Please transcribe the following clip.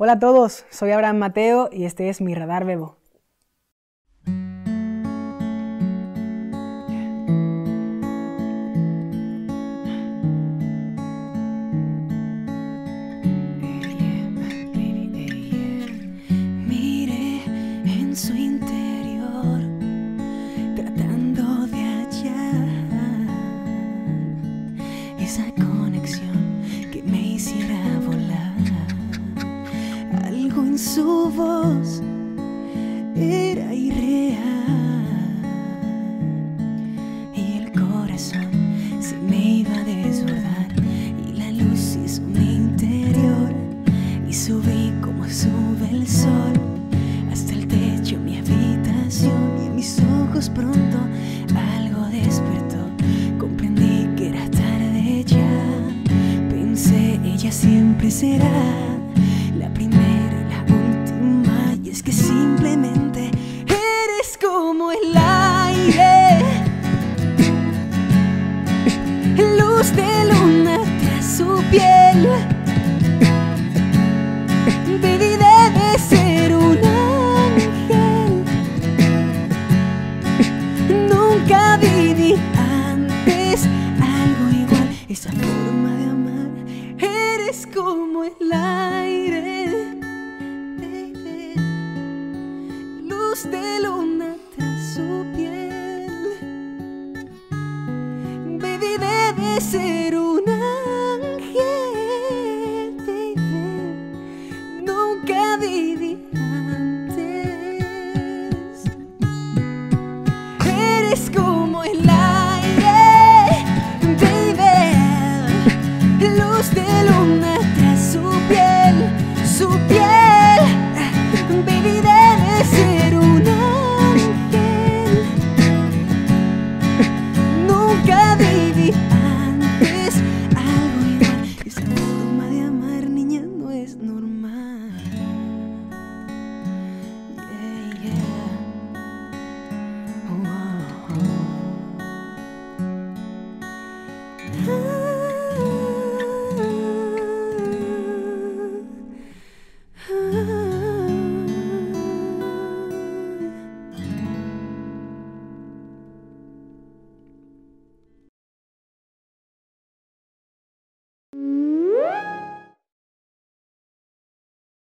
Hola a todos, soy Abraham Mateo y este es mi Radar Bebo. Mire en su interior, tratando de hallar esa su voz era irreal. Y el corazón se me iba a desbordar y la luz hizo mi interior y subí como sube el sol hasta el techo mi habitación y en mis ojos pronto algo despertó. Comprendí que era tarde ya pensé ella siempre será piel. Baby, debe ser un ángel. Nunca viví antes algo igual. Esa forma de amar, eres como el aire. Baby. Luz de luna tras su piel. Baby, debe ser un